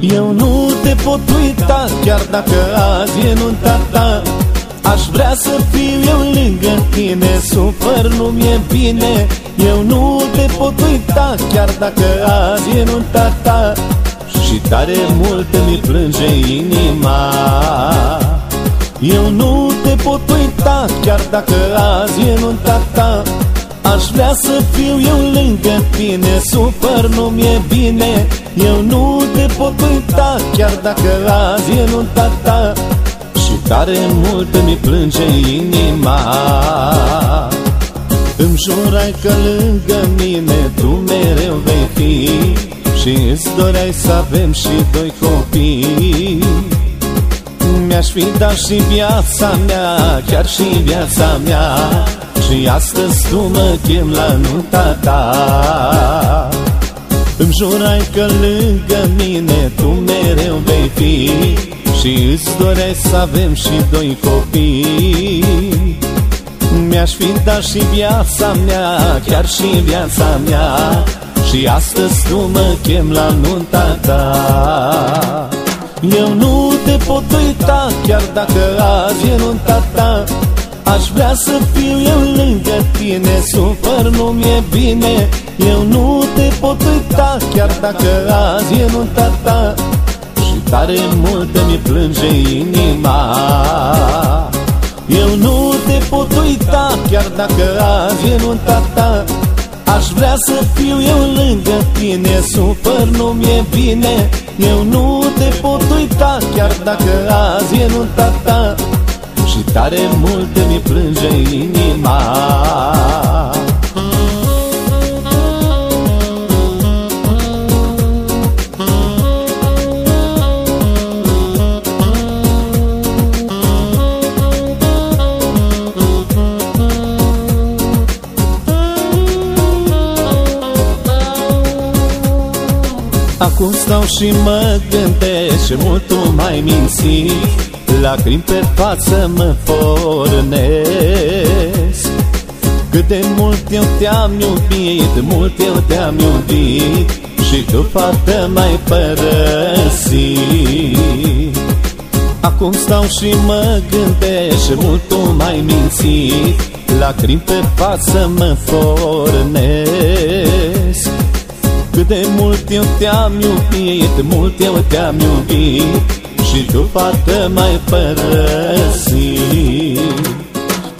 Eu nu te pot uita chiar dacă azi e nunta ta. Aș vrea să fiu eu lângă tine Supăr nu mi-e bine. Eu nu te pot uita chiar dacă azi e nunta ta. Și tare mult mi plânge inima. Eu nu te pot uita chiar dacă azi e nunta ta. Aș vrea să fiu eu lângă tine Supăr nu mi-e bine Eu nu te pot uita Chiar dacă azi e nunta ta. Și tare mult mi plânge inima. Îmi jurai că lângă mine Tu mereu vei fi Și îți doreai să avem și doi copii. Mi-aș fi dat și viața mea Chiar și viața mea. Și astăzi tu mă chem la nunta ta Îmi jurai că lângă mine tu mereu vei fi Și îți doresc să avem și doi copii. Mi-aș fi dat și viața mea, chiar și viața mea Și astăzi tu mă chem la nunta ta. Eu nu te pot uita, chiar dacă azi e nunta ta Aș vrea să fiu eu lângă tine Supăr nu mi-e bine. Eu nu te pot uita Chiar dacă azi e nunta ta Și tare mult mi plânge inima. Eu nu te pot uita Chiar dacă azi e nunta ta Aș vrea să fiu eu lângă tine Supăr nu mi-e bine. Eu nu te pot uita Chiar dacă azi e nunta ta și tare mult mi plânge inima Acum stau și mă gândesc ce mult tu mai mințit. Lacrimi pe față mă pornesc. Cât de mult eu te-am iubit, mult eu te-am iubit Și tu, fată, mai părăsit. Acum stau și mă gândesc și mult tu mai mințit. Lacrimi pe față mă pornesc. Cât de mult eu te-am iubit, mult eu te-am iubit și tu, fată, mai părăsi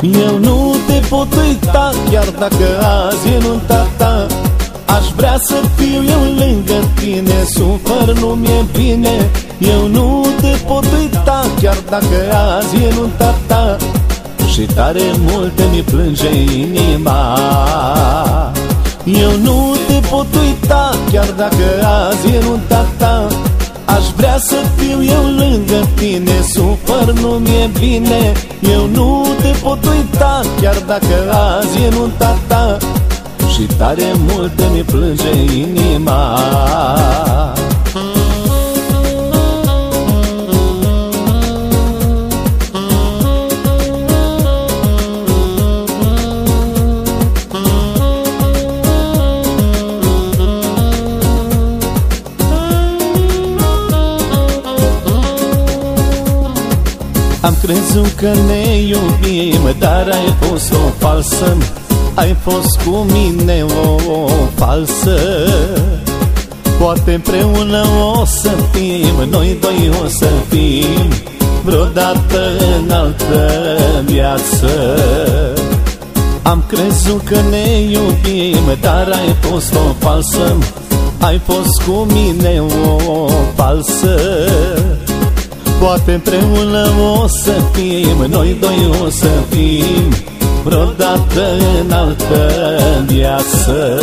Eu nu te pot uita Chiar dacă azi e nunta ta Aș vrea să fiu eu lângă tine Supăr nu mi-e bine. Eu nu te pot uita Chiar dacă azi e nunta ta Și tare multe mi plânge inima Eu nu te pot uita Chiar dacă azi e nunta ta. Aș vrea să fiu eu lângă tine Supăr nu mi-e bine. Eu nu te pot uita Chiar dacă azi e nunta ta. Și tare mult mi plânge inima Am crezut că ne iubim, dar ai fost o falsă. Ai fost cu mine o falsă. Poate împreună o să fim, noi doi o să fim Vreodată în altă viață. Am crezut că ne iubim, dar ai fost o falsă. Ai fost cu mine o falsă Poate împreună o să fim Noi doi o să fim Vreodată în altă viață.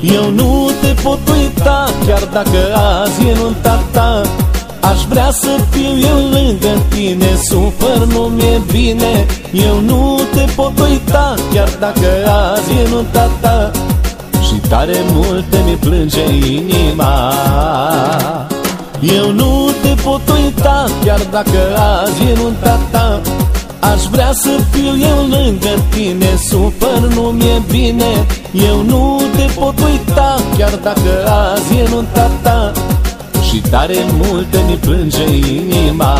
Eu nu te pot uita Chiar dacă azi e nunta ta Aș vrea să fiu eu lângă tine Supăr nu mi-e bine. Eu nu te pot uita Chiar dacă azi e nunta ta Și tare multe mi plânge inima. Eu nu te pot uita, chiar dacă azi e nunta ta. Aș vrea să fiu eu lângă tine, supăr nu mi-e bine. Eu nu te pot uita, chiar dacă azi e nunta ta. Și tare multe mi plânge inima